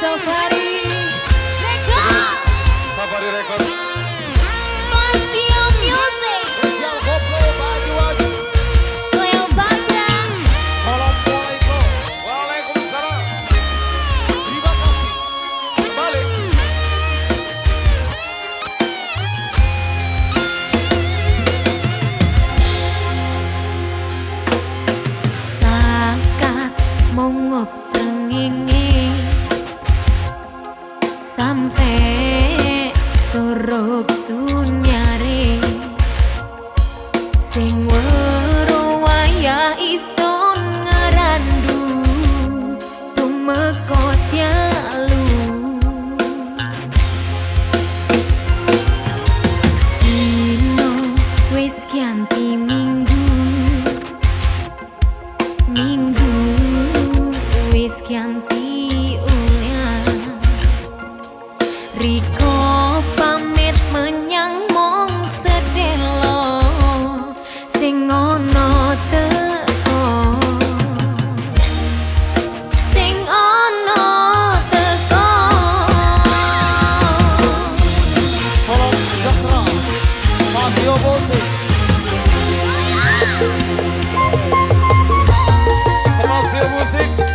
Safari. Record Safari Record Minggu wis kianti Brasil música.